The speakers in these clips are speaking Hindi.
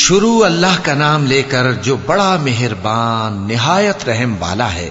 शुरू अल्लाह का नाम लेकर जो बड़ा मेहरबान निहायत रहम वाला है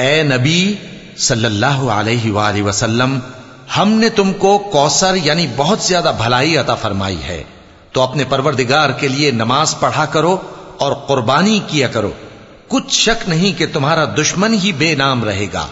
ए नबी सल्लल्लाहु अलैहि सल्लल्लाहु वसल्लम हमने तुमको कौसर यानी बहुत ज़्यादा भलाई अता फरमाई है। तो अपने परवरदिगार के लिए नमाज़ पढ़ा करो और कुर्बानी किया करो। कुछ शक नहीं कि तुम्हारा दुश्मन ही बेनाम रहेगा।